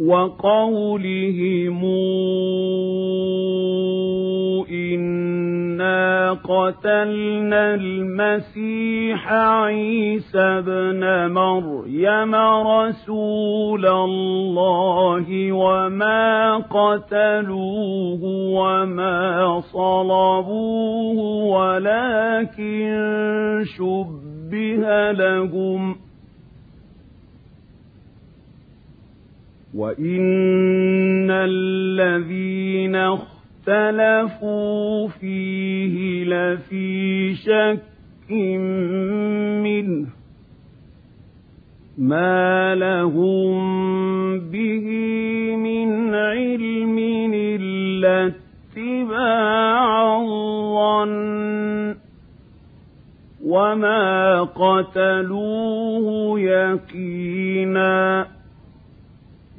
وقولهم إنا قتلنا المسيح عيسى ابن مريم رسول الله وما قتلوه وما صلبوه ولكن شبه لهم وإن الذين اختلفوا فيه لفي شك منه ما لهم به من علم إلا اتباع الظن وما قتلوه يقيناً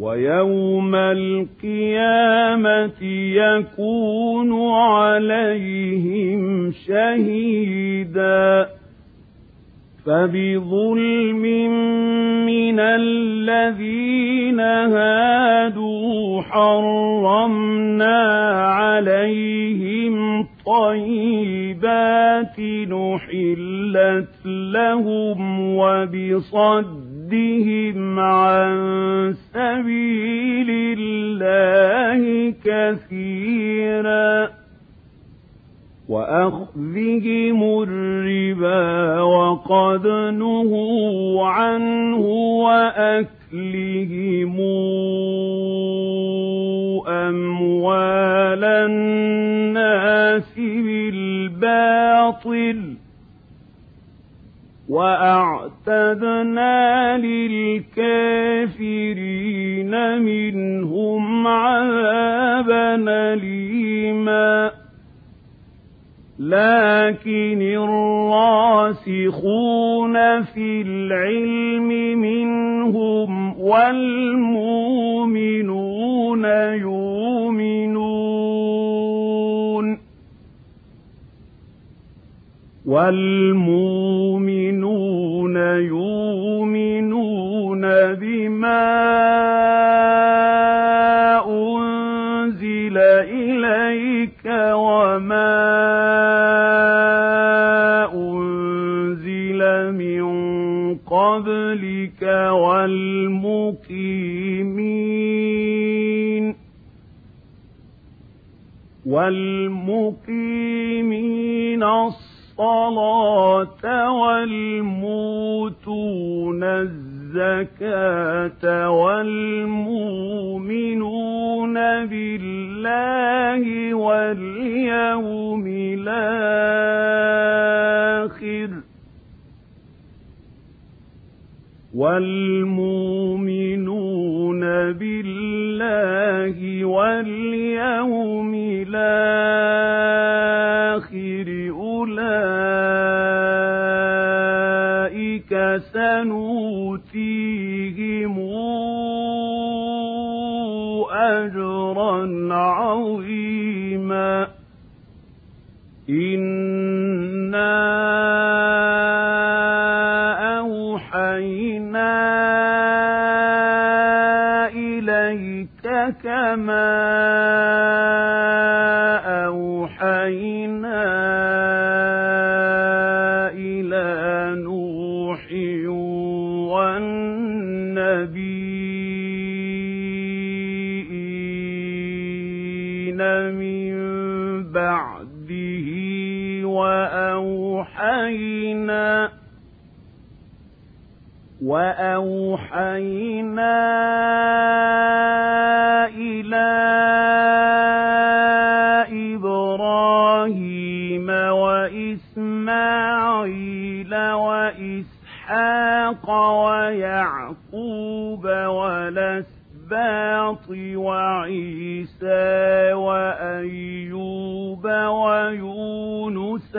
ويوم القيامة يكون عليهم شهيدا. فبظلم من الذين هادوا حرمنا عليهم طيبات نحلت لهم وبصد صدهم عن سبيل الله كثيرا. وأخذهم الربا وقد نهوا عنه وأكلهم أموال الناس بالباطل. وأعتدنا للكافرين منهم عذابا أليما لكن الراسخون في العلم منهم والمؤمنون يؤمنون والمؤمنون بما أنزل إليك وما أنزل من قبلك والمقيمين والمقيمين الصلاة والموتون الزكاة والمؤمنون بالله واليوم الآخر والمؤمنون بالله واليوم عظيما إنا أوحينا إليك كما أوحينا إلى نوح والنبيين وأوحينا وأوحينا إلى إبراهيم وإسماعيل وإسحاق ويعقوب والأسباط وعيسى وأيوب ويونس